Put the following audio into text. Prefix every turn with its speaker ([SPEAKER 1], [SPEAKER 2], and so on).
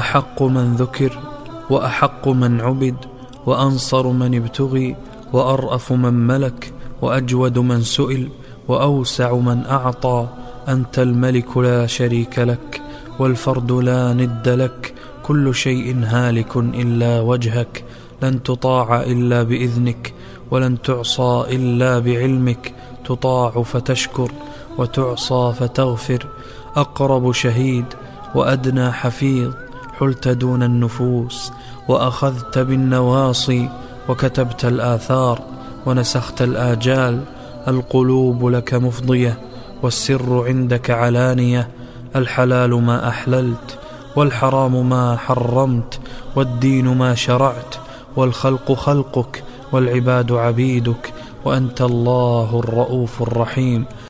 [SPEAKER 1] أحق من ذكر وأحق من عبد وأنصر من ابتغي وأرأف من ملك وأجود من سئل وأوسع من أعطى أنت الملك لا شريك لك والفرد لا ند لك كل شيء هالك إلا وجهك لن تطاع إلا بإذنك ولن تعصى إلا بعلمك تطاع فتشكر وتعصى فتغفر أقرب شهيد وأدنى حفيظ حلت دون النفوس وأخذت بالنواصي وكتبت الآثار ونسخت الآجال القلوب لك مفضية والسر عندك علانية الحلال ما أحللت والحرام ما حرمت والدين ما شرعت والخلق خلقك والعباد عبيدك وأنت الله الرؤوف الرحيم.